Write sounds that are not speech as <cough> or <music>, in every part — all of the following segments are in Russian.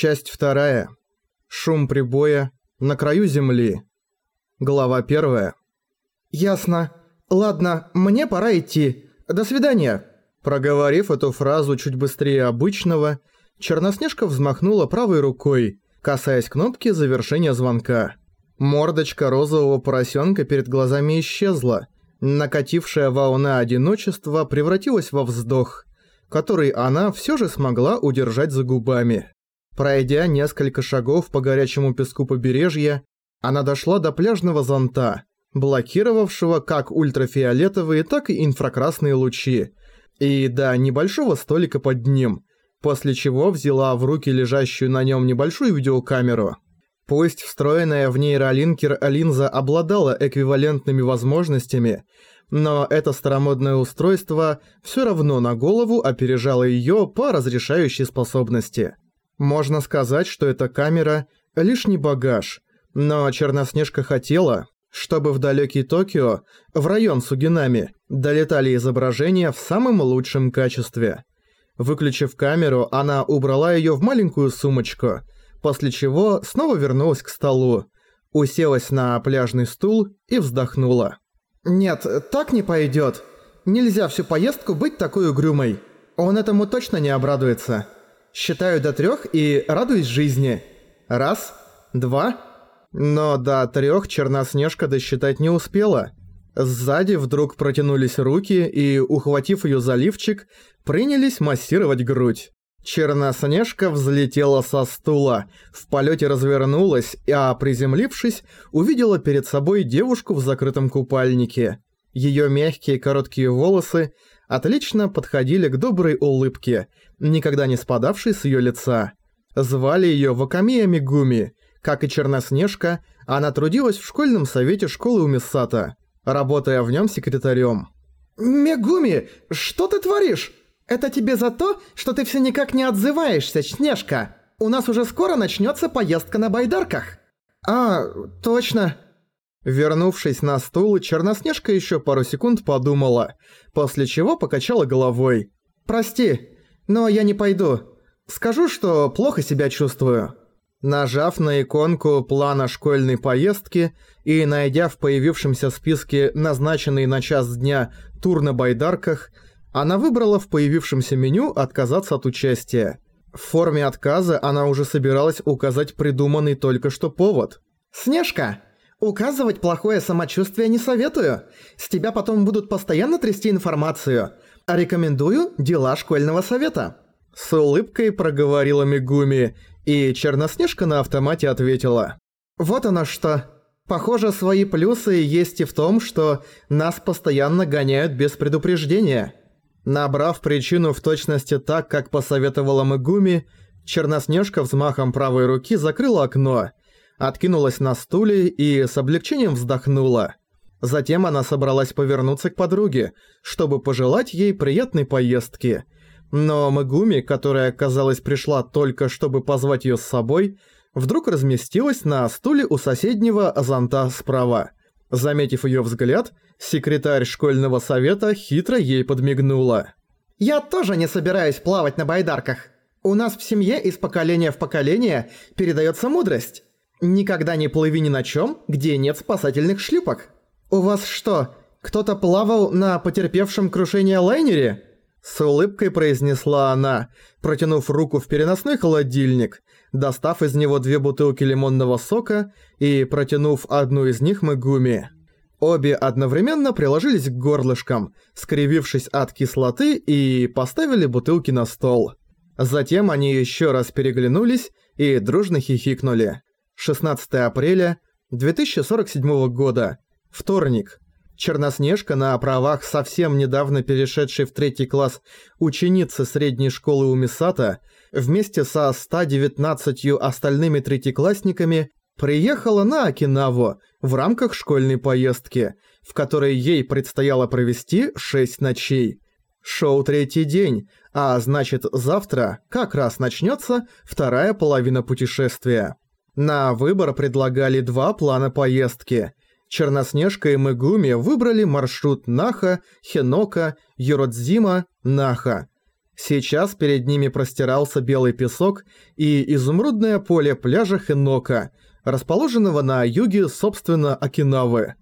Часть вторая. Шум прибоя на краю земли. Глава первая. «Ясно. Ладно, мне пора идти. До свидания». Проговорив эту фразу чуть быстрее обычного, Черноснежка взмахнула правой рукой, касаясь кнопки завершения звонка. Мордочка розового поросенка перед глазами исчезла. Накатившая волна одиночества превратилась во вздох, который она все же смогла удержать за губами. Пройдя несколько шагов по горячему песку побережья, она дошла до пляжного зонта, блокировавшего как ультрафиолетовые, так и инфракрасные лучи, и до небольшого столика под ним, после чего взяла в руки лежащую на нем небольшую видеокамеру. Пусть встроенная в нейролинкер линза обладала эквивалентными возможностями, но это старомодное устройство все равно на голову опережало ее по разрешающей способности. Можно сказать, что эта камера – лишний багаж, но Черноснежка хотела, чтобы в далекий Токио, в район Сугинами, долетали изображения в самом лучшем качестве. Выключив камеру, она убрала ее в маленькую сумочку, после чего снова вернулась к столу, уселась на пляжный стул и вздохнула. «Нет, так не пойдет. Нельзя всю поездку быть такой угрюмой. Он этому точно не обрадуется. Считаю до трех и радуюсь жизни. Раз, два...» Но до трех Черноснежка досчитать не успела. Сзади вдруг протянулись руки и, ухватив ее за лифчик, принялись массировать грудь. Черноснежка взлетела со стула, в полете развернулась, а приземлившись, увидела перед собой девушку в закрытом купальнике. Ее мягкие короткие волосы отлично подходили к доброй улыбке, никогда не спадавшей с ее лица. Звали ее Вакамия Мигуми, как и Черноснежка, она трудилась в школьном совете школы у Миссата, работая в нем секретарем. «Мегуми, что ты творишь? Это тебе за то, что ты все никак не отзываешься, Снежка? У нас уже скоро начнется поездка на байдарках». «А, точно». Вернувшись на стул, Черноснежка еще пару секунд подумала, после чего покачала головой. «Прости, но я не пойду. Скажу, что плохо себя чувствую». Нажав на иконку плана школьной поездки и найдя в появившемся списке назначенный на час дня тур на байдарках, она выбрала в появившемся меню отказаться от участия. В форме отказа она уже собиралась указать придуманный только что повод. «Снежка, указывать плохое самочувствие не советую. С тебя потом будут постоянно трясти информацию. А рекомендую дела школьного совета». С улыбкой проговорила Мигуми и Черноснежка на автомате ответила. «Вот оно что. Похоже, свои плюсы есть и в том, что нас постоянно гоняют без предупреждения». Набрав причину в точности так, как посоветовала Мегуми, Черноснежка взмахом правой руки закрыла окно, откинулась на стуле и с облегчением вздохнула. Затем она собралась повернуться к подруге, чтобы пожелать ей приятной поездки – но Магуми, которая, казалось, пришла только чтобы позвать её с собой, вдруг разместилась на стуле у соседнего зонта справа. Заметив её взгляд, секретарь школьного совета хитро ей подмигнула. «Я тоже не собираюсь плавать на байдарках. У нас в семье из поколения в поколение передаётся мудрость. Никогда не плыви ни на чём, где нет спасательных шлюпок. У вас что, кто-то плавал на потерпевшем крушение лайнере?» С улыбкой произнесла она, протянув руку в переносной холодильник, достав из него две бутылки лимонного сока и протянув одну из них Мегуми. Обе одновременно приложились к горлышкам, скривившись от кислоты и поставили бутылки на стол. Затем они еще раз переглянулись и дружно хихикнули. 16 апреля 2047 года. Вторник. Черноснежка на правах совсем недавно перешедшей в третий класс ученицы средней школы у Мисата вместе со 119 остальными третьеклассниками приехала на Окинаву в рамках школьной поездки, в которой ей предстояло провести 6 ночей. Шоу третий день, а значит завтра как раз начнется вторая половина путешествия. На выбор предлагали два плана поездки – Черноснежка и Мегуми выбрали маршрут Наха, Хенока, Юродзима, Наха. Сейчас перед ними простирался белый песок и изумрудное поле пляжа Хенока, расположенного на юге, собственно, Окинавы.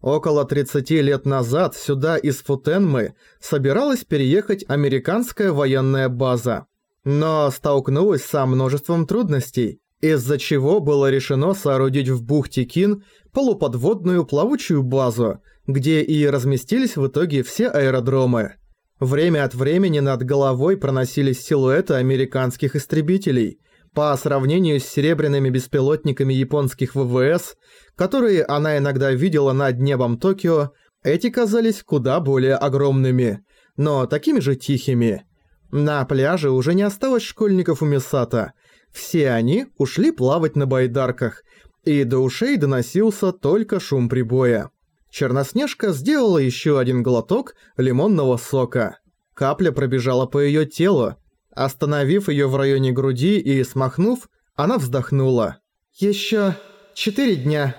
Около 30 лет назад сюда из Футенмы собиралась переехать американская военная база. Но столкнулась со множеством трудностей, из-за чего было решено соорудить в бухте Кин полуподводную плавучую базу, где и разместились в итоге все аэродромы. Время от времени над головой проносились силуэты американских истребителей. По сравнению с серебряными беспилотниками японских ВВС, которые она иногда видела над небом Токио, эти казались куда более огромными, но такими же тихими. На пляже уже не осталось школьников у Мисата. Все они ушли плавать на байдарках, и до ушей доносился только шум прибоя. Черноснежка сделала еще один глоток лимонного сока. Капля пробежала по ее телу. Остановив ее в районе груди и смахнув, она вздохнула. Еще четыре дня.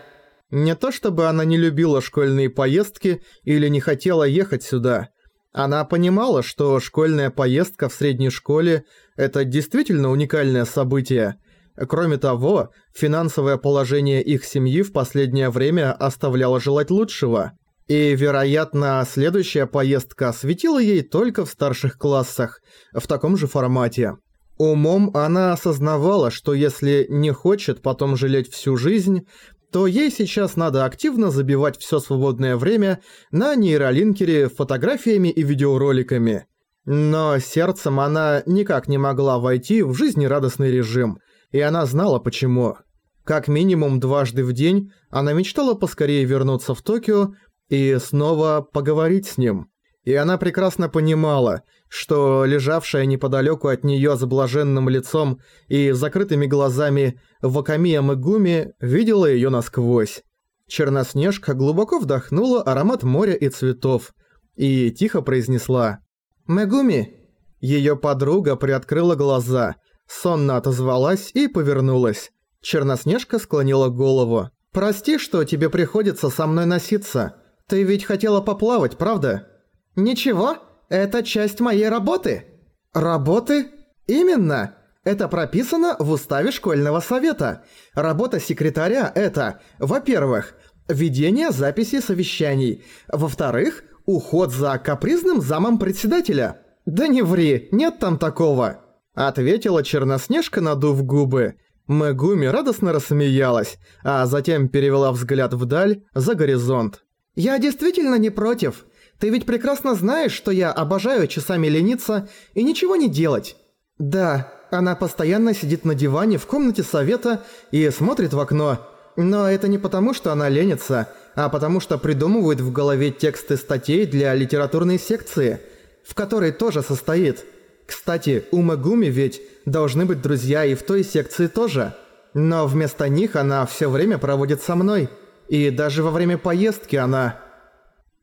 Не то чтобы она не любила школьные поездки или не хотела ехать сюда. Она понимала, что школьная поездка в средней школе – это действительно уникальное событие – Кроме того, финансовое положение их семьи в последнее время оставляло желать лучшего. И, вероятно, следующая поездка светила ей только в старших классах, в таком же формате. Умом она осознавала, что если не хочет потом жалеть всю жизнь, то ей сейчас надо активно забивать все свободное время на нейролинкере фотографиями и видеороликами. Но сердцем она никак не могла войти в жизнерадостный режим – и она знала почему. Как минимум дважды в день она мечтала поскорее вернуться в Токио и снова поговорить с ним. И она прекрасно понимала, что лежавшая неподалеку от нее с блаженным лицом и закрытыми глазами Вакамия Мегуми видела ее насквозь. Черноснежка глубоко вдохнула аромат моря и цветов и тихо произнесла «Мегуми». Ее подруга приоткрыла глаза – Сонно отозвалась и повернулась. Черноснежка склонила голову. «Прости, что тебе приходится со мной носиться. Ты ведь хотела поплавать, правда?» «Ничего, это часть моей работы». «Работы?» «Именно. Это прописано в уставе школьного совета. Работа секретаря – это, во-первых, ведение записи совещаний, во-вторых, уход за капризным замом председателя». «Да не ври, нет там такого». Ответила Черноснежка, надув губы. Мегуми радостно рассмеялась, а затем перевела взгляд вдаль, за горизонт. «Я действительно не против. Ты ведь прекрасно знаешь, что я обожаю часами лениться и ничего не делать». «Да, она постоянно сидит на диване в комнате совета и смотрит в окно. Но это не потому, что она ленится, а потому что придумывает в голове тексты статей для литературной секции, в которой тоже состоит». Кстати, у Магуми ведь должны быть друзья и в той секции тоже. Но вместо них она все время проводит со мной. И даже во время поездки она...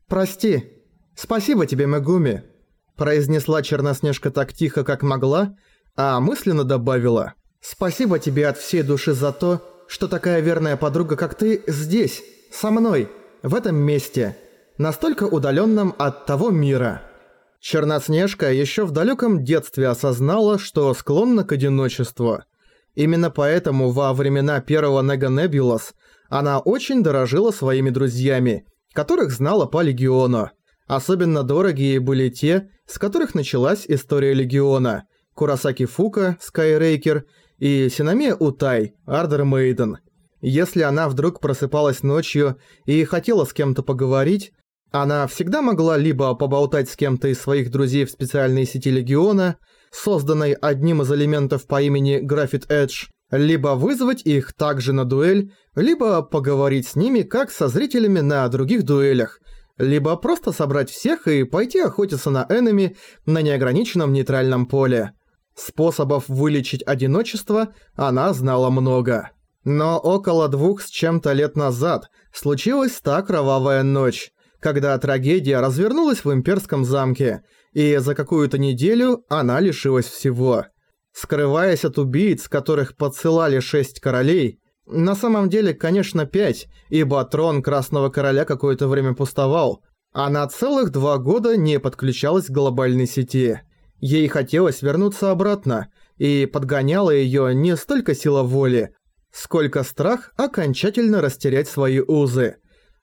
«Прости. Спасибо тебе, Магуми», – произнесла Черноснежка так тихо, как могла, а мысленно добавила. «Спасибо тебе от всей души за то, что такая верная подруга, как ты, здесь, со мной, в этом месте, настолько удаленном от того мира». Черноснежка еще в далеком детстве осознала, что склонна к одиночеству. Именно поэтому во времена первого Нега Небулас она очень дорожила своими друзьями, которых знала по Легиону. Особенно дорогие были те, с которых началась история Легиона – Курасаки Фука, Скайрейкер и Синамия Утай, Ардер Мейден. Если она вдруг просыпалась ночью и хотела с кем-то поговорить, она всегда могла либо поболтать с кем-то из своих друзей в специальной сети Легиона, созданной одним из элементов по имени Graphit Edge, либо вызвать их также на дуэль, либо поговорить с ними как со зрителями на других дуэлях, либо просто собрать всех и пойти охотиться на энеми на неограниченном нейтральном поле. Способов вылечить одиночество она знала много. Но около двух с чем-то лет назад случилась та кровавая ночь, когда трагедия развернулась в имперском замке, и за какую-то неделю она лишилась всего. Скрываясь от убийц, которых подсылали шесть королей, на самом деле, конечно, пять, ибо трон Красного Короля какое-то время пустовал, она целых два года не подключалась к глобальной сети. Ей хотелось вернуться обратно, и подгоняла её не столько сила воли, сколько страх окончательно растерять свои узы.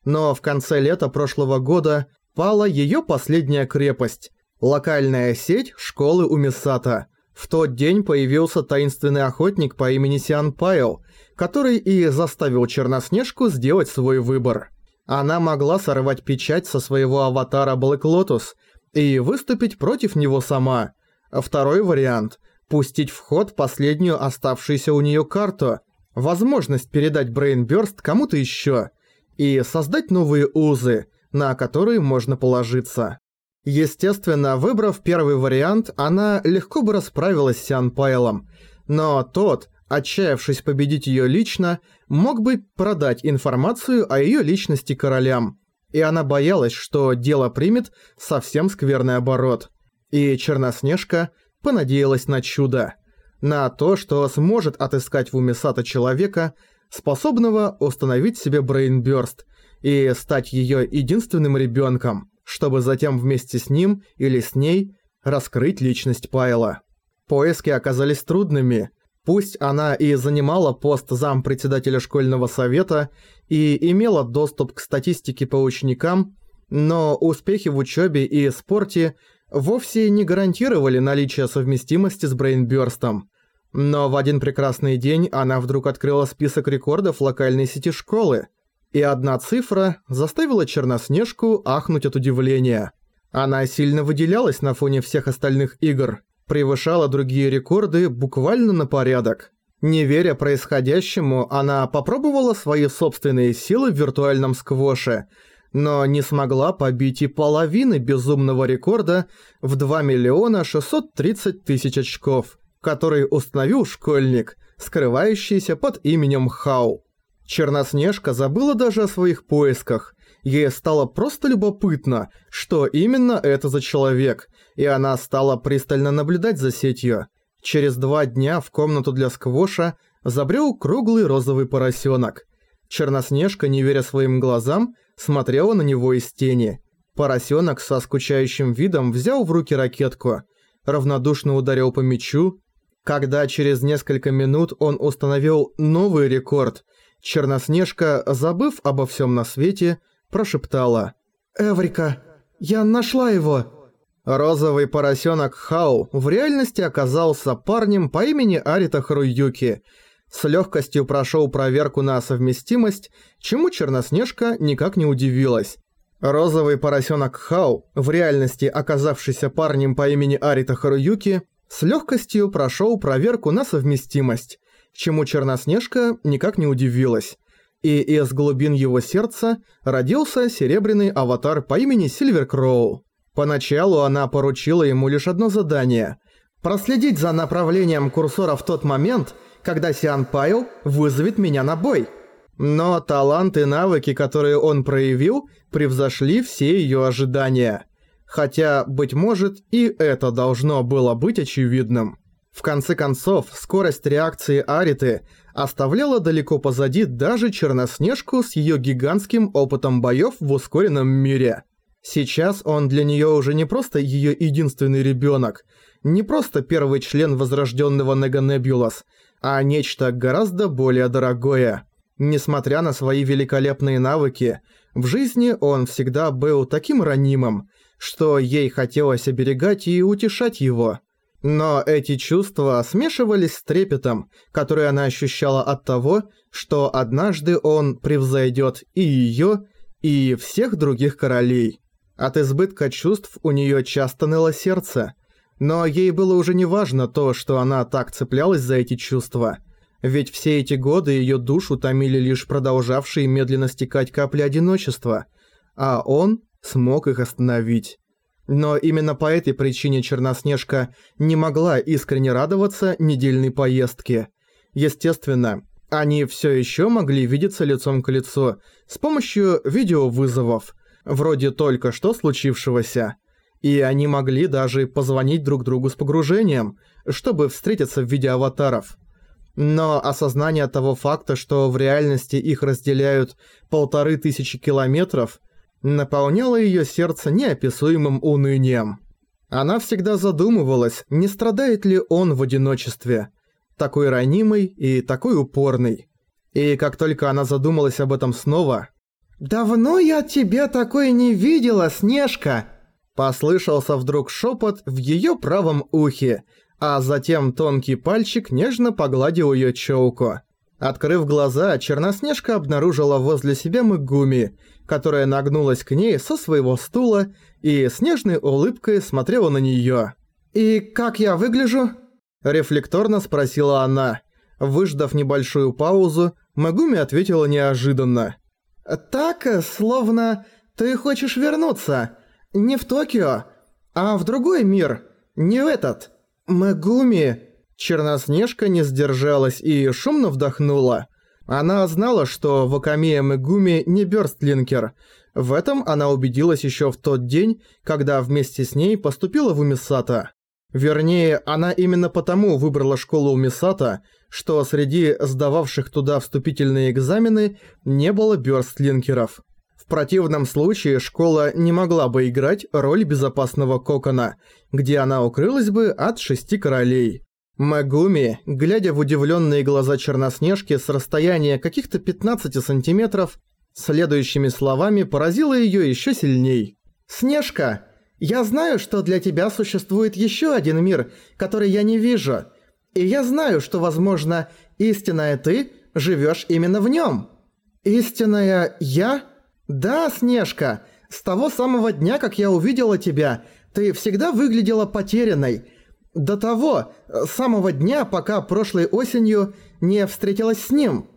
Но в конце лета прошлого года пала её последняя крепость – локальная сеть школы Умисата. В тот день появился таинственный охотник по имени Сиан Пайл, который и заставил Черноснежку сделать свой выбор. Она могла сорвать печать со своего аватара Блэк Лотус и выступить против него сама. Второй вариант – пустить в ход последнюю оставшуюся у неё карту, возможность передать Брейнбёрст кому-то ещё и создать новые узы, на которые можно положиться. Естественно, выбрав первый вариант, она легко бы расправилась с Сиан Пайлом, но тот, отчаявшись победить её лично, мог бы продать информацию о её личности королям, и она боялась, что дело примет совсем скверный оборот. И Черноснежка понадеялась на чудо. На то, что сможет отыскать в уме Сата человека, способного установить себе брейнбёрст и стать её единственным ребёнком, чтобы затем вместе с ним или с ней раскрыть личность Пайла. Поиски оказались трудными. Пусть она и занимала пост зампредседателя школьного совета и имела доступ к статистике по ученикам, но успехи в учёбе и спорте вовсе не гарантировали наличие совместимости с Брейнбёрстом. Но в один прекрасный день она вдруг открыла список рекордов локальной сети школы, и одна цифра заставила Черноснежку ахнуть от удивления. Она сильно выделялась на фоне всех остальных игр, превышала другие рекорды буквально на порядок. Не веря происходящему, она попробовала свои собственные силы в виртуальном сквоше, но не смогла побить и половины безумного рекорда в 2 миллиона 630 тысяч очков, который установил школьник, скрывающийся под именем Хау. Черноснежка забыла даже о своих поисках. Ей стало просто любопытно, что именно это за человек, и она стала пристально наблюдать за сетью. Через два дня в комнату для сквоша забрел круглый розовый поросенок. Черноснежка, не веря своим глазам, смотрела на него из тени. Поросенок со скучающим видом взял в руки ракетку, равнодушно ударил по мячу. Когда через несколько минут он установил новый рекорд – Черноснежка, забыв обо всем на свете, прошептала «Эврика, я нашла его!» Розовый поросенок Хау в реальности оказался парнем по имени Арита Харуюки. С легкостью прошел проверку на совместимость, чему Черноснежка никак не удивилась. Розовый поросенок Хау, в реальности оказавшийся парнем по имени Арита Харуюки, с легкостью прошел проверку на совместимость чему Черноснежка никак не удивилась. И из глубин его сердца родился серебряный аватар по имени Сильвер Кроу. Поначалу она поручила ему лишь одно задание – проследить за направлением курсора в тот момент, когда Сиан Пайл вызовет меня на бой. Но талант и навыки, которые он проявил, превзошли все ее ожидания. Хотя, быть может, и это должно было быть очевидным. В конце концов, скорость реакции Ариты оставляла далеко позади даже Черноснежку с её гигантским опытом боёв в ускоренном мире. Сейчас он для неё уже не просто её единственный ребёнок, не просто первый член возрождённого Неганебулас, а нечто гораздо более дорогое. Несмотря на свои великолепные навыки, в жизни он всегда был таким ранимым, что ей хотелось оберегать и утешать его – но эти чувства смешивались с трепетом, который она ощущала от того, что однажды он превзойдет и её, и всех других королей. От избытка чувств у неё часто ныло сердце, но ей было уже не важно то, что она так цеплялась за эти чувства. Ведь все эти годы её душу томили лишь продолжавшие медленно стекать капли одиночества, а он смог их остановить. Но именно по этой причине Черноснежка не могла искренне радоваться недельной поездке. Естественно, они все еще могли видеться лицом к лицу с помощью видеовызовов, вроде только что случившегося. И они могли даже позвонить друг другу с погружением, чтобы встретиться в виде аватаров. Но осознание того факта, что в реальности их разделяют полторы тысячи километров – наполняло её сердце неописуемым унынием. Она всегда задумывалась, не страдает ли он в одиночестве. Такой ранимый и такой упорный. И как только она задумалась об этом снова... «Давно я тебя такой не видела, Снежка!» Послышался вдруг шепот в ее правом ухе, а затем тонкий пальчик нежно погладил ее челку. Открыв глаза, Черноснежка обнаружила возле себя Мэгуми, которая нагнулась к ней со своего стула и с нежной улыбкой смотрела на неё. «И как я выгляжу?» – рефлекторно спросила она. Выждав небольшую паузу, Магуми ответила неожиданно. «Так, словно ты хочешь вернуться. Не в Токио, а в другой мир. Не в этот. Магуми...» Черноснежка не сдержалась и шумно вдохнула. Она знала, что Вакамия Мегуми не бёрстлинкер. В этом она убедилась ещё в тот день, когда вместе с ней поступила в Умисата. Вернее, она именно потому выбрала школу Умисата, что среди сдававших туда вступительные экзамены не было бёрстлинкеров. В противном случае школа не могла бы играть роль безопасного кокона, где она укрылась бы от шести королей. Магуми, глядя в удивленные глаза Черноснежки с расстояния каких-то 15 сантиметров, следующими словами поразила ее еще сильней. «Снежка, я знаю, что для тебя существует еще один мир, который я не вижу. И я знаю, что, возможно, истинная ты живешь именно в нем. Истинная я? Да, Снежка, с того самого дня, как я увидела тебя, ты всегда выглядела потерянной» До того, самого дня, пока прошлой осенью не встретилась с ним.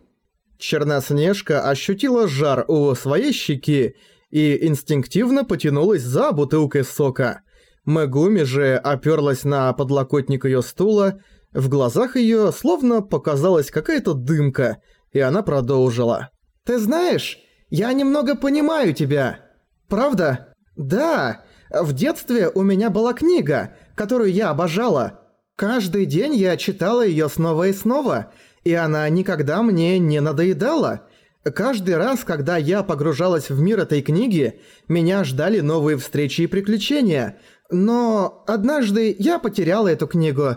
Черноснежка ощутила жар у своей щеки и инстинктивно потянулась за бутылкой сока. Мегуми же оперлась на подлокотник ее стула, в глазах ее словно показалась какая-то дымка, и она продолжила. «Ты знаешь, я немного понимаю тебя. Правда? Да, в детстве у меня была книга, которую я обожала. Каждый день я читала её снова и снова, и она никогда мне не надоедала. Каждый раз, когда я погружалась в мир этой книги, меня ждали новые встречи и приключения. Но однажды я потеряла эту книгу.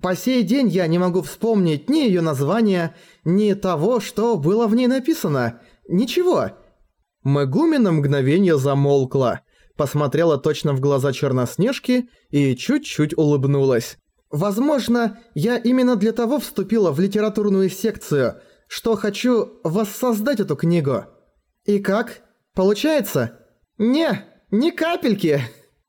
По сей день я не могу вспомнить ни её названия, ни того, что было в ней написано. Ничего. Мегуми на мгновение замолкла посмотрела точно в глаза Черноснежки и чуть-чуть улыбнулась. «Возможно, я именно для того вступила в литературную секцию, что хочу воссоздать эту книгу. И как? Получается? Не, ни капельки!»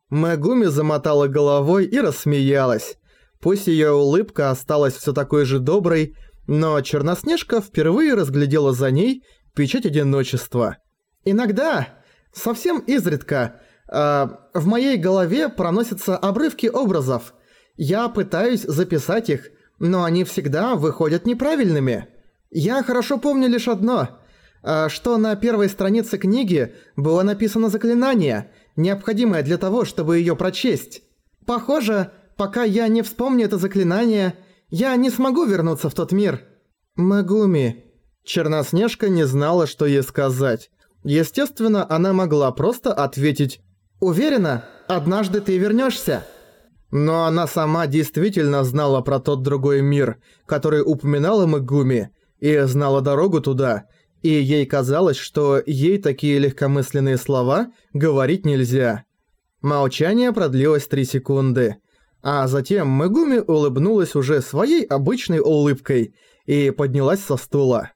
Мегуми замотала головой и рассмеялась. Пусть её улыбка осталась всё такой же доброй, но Черноснежка впервые разглядела за ней печать одиночества. «Иногда, совсем изредка, э, в моей голове проносятся обрывки образов. Я пытаюсь записать их, но они всегда выходят неправильными. Я хорошо помню лишь одно, э, что на первой странице книги было написано заклинание, необходимое для того, чтобы её прочесть. Похоже, пока я не вспомню это заклинание, я не смогу вернуться в тот мир. Магуми. Черноснежка не знала, что ей сказать. Естественно, она могла просто ответить Уверена, однажды ты вернешься. Но она сама действительно знала про тот другой мир, который упоминала Мэгуми, и знала дорогу туда, и ей казалось, что ей такие легкомысленные слова говорить нельзя. Молчание продлилось три секунды, а затем Мэгуми улыбнулась уже своей обычной улыбкой и поднялась со стула.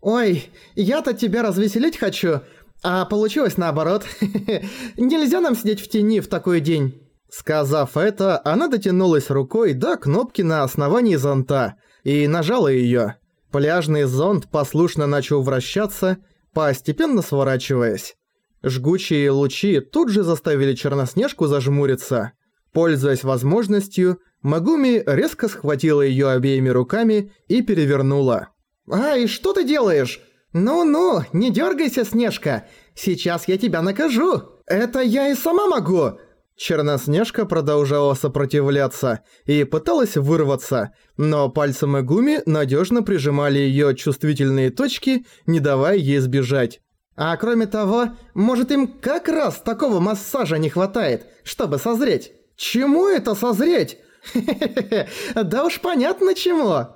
«Ой, я-то тебя развеселить хочу, а получилось наоборот. <laughs> Нельзя нам сидеть в тени в такой день. Сказав это, она дотянулась рукой до кнопки на основании зонта и нажала её. Пляжный зонт послушно начал вращаться, постепенно сворачиваясь. Жгучие лучи тут же заставили Черноснежку зажмуриться. Пользуясь возможностью, Магуми резко схватила её обеими руками и перевернула. «Ай, что ты делаешь?» «Ну-ну, не дергайся, Снежка, сейчас я тебя накажу. Это я и сама могу!» Черноснежка продолжала сопротивляться и пыталась вырваться, но пальцы Мегуми надежно прижимали ее чувствительные точки, не давая ей сбежать. «А кроме того, может им как раз такого массажа не хватает, чтобы созреть? Чему это созреть? <laughs> Да уж понятно чему.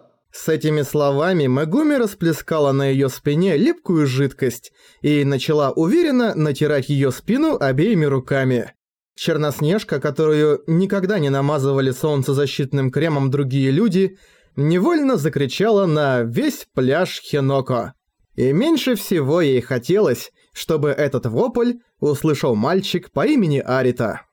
С этими словами Мегуми расплескала на её спине липкую жидкость и начала уверенно натирать её спину обеими руками. Черноснежка, которую никогда не намазывали солнцезащитным кремом другие люди, невольно закричала на весь пляж Хеноко. И меньше всего ей хотелось, чтобы этот вопль услышал мальчик по имени Арита.